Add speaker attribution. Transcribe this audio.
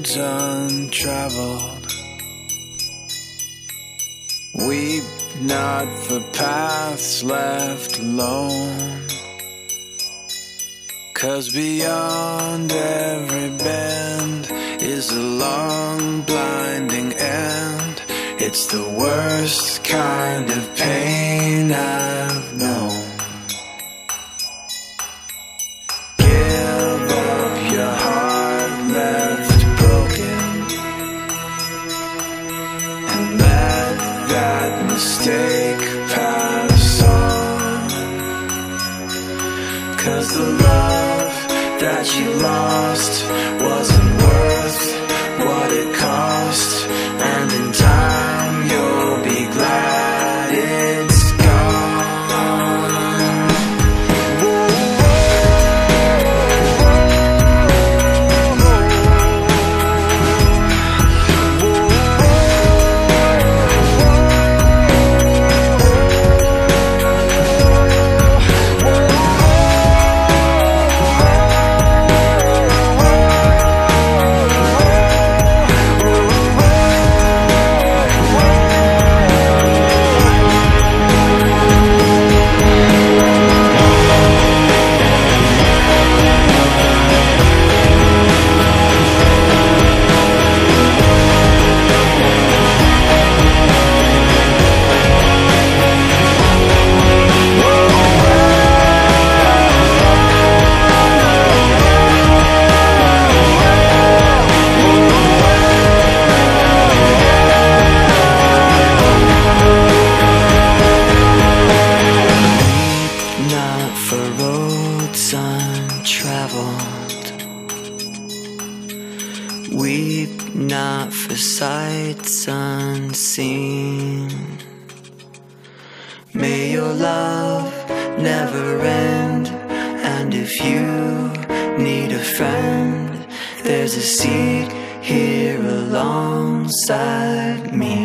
Speaker 1: roads untraveled. Weep not for paths left alone. Cause beyond every bend is a long blinding end. It's the worst kind of pain. Mistake pass on. Cause the love that you lost wasn't roads untraveled. Weep not for sights unseen. May your love never end, and if you need a friend, there's a seat here alongside me.